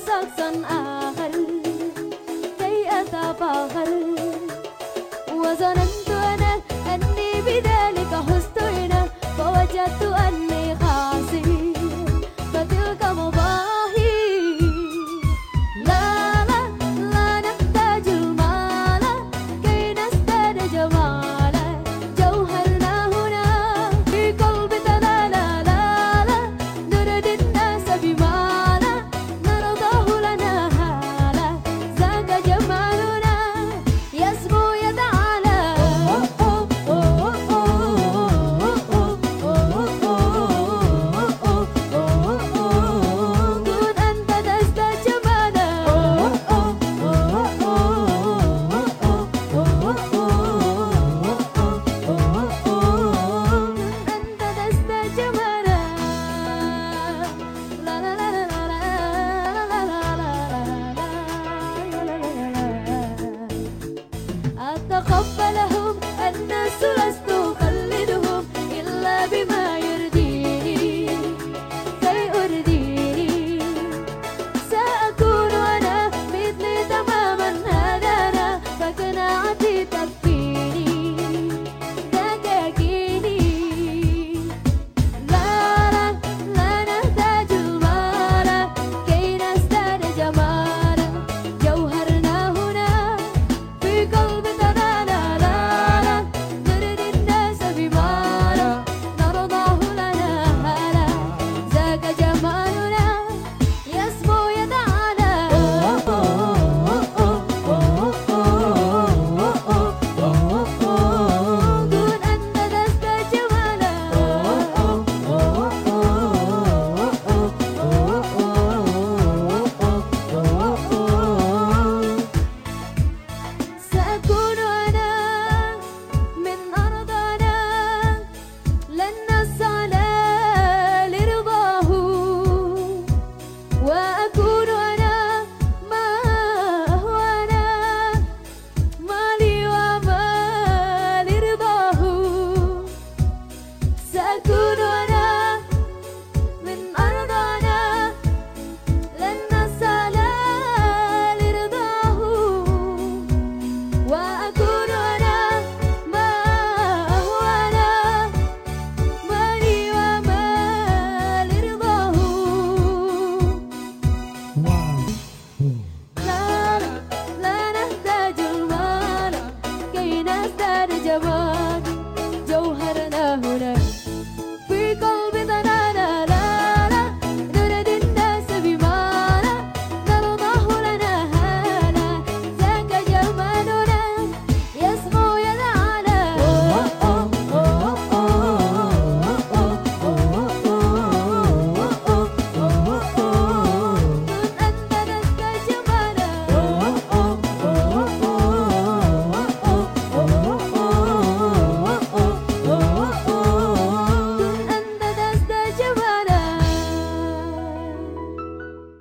Saksan ah تقبلها